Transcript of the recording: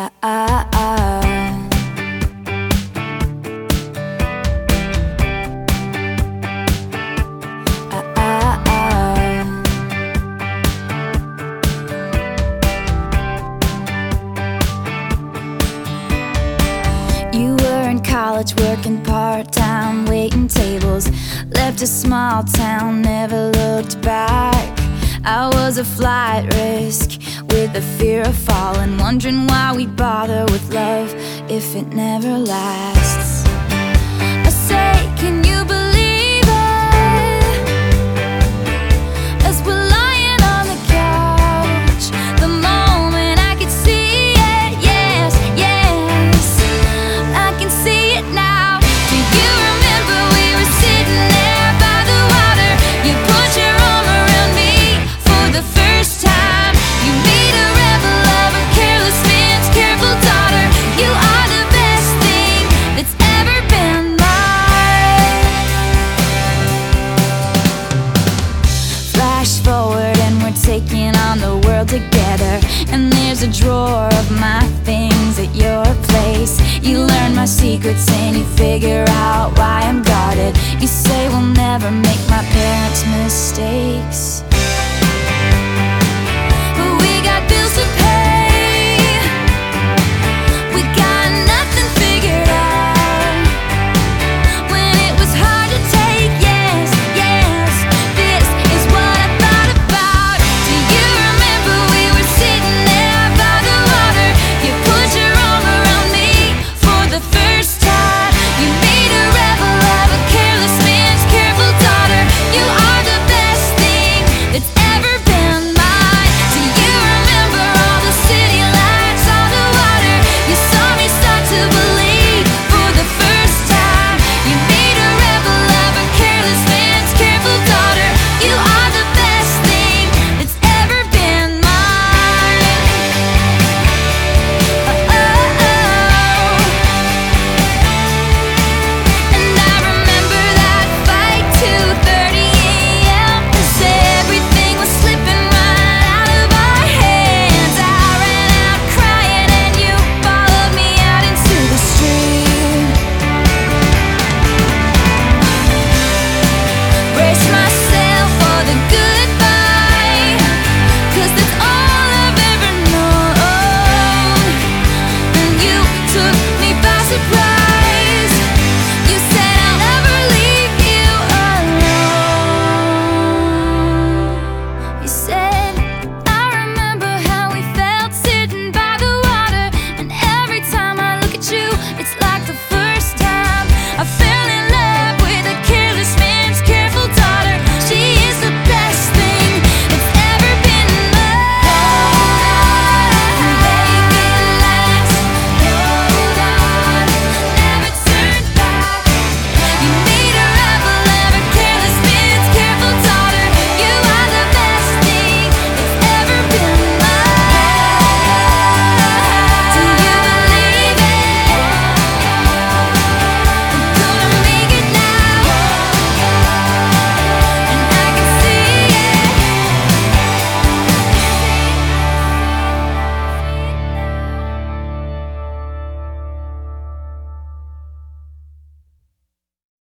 Ah, ah, ah. You were in college working part time, waiting tables. Left a small town, never looked back. I was a flight risk with the fear of falling, wondering why we bother with love if it never lasts. I say, can you there's a drawer of my things at your place. You learn my secrets and you figure out why I'm guarded. You say we'll never make my parents' mistakes.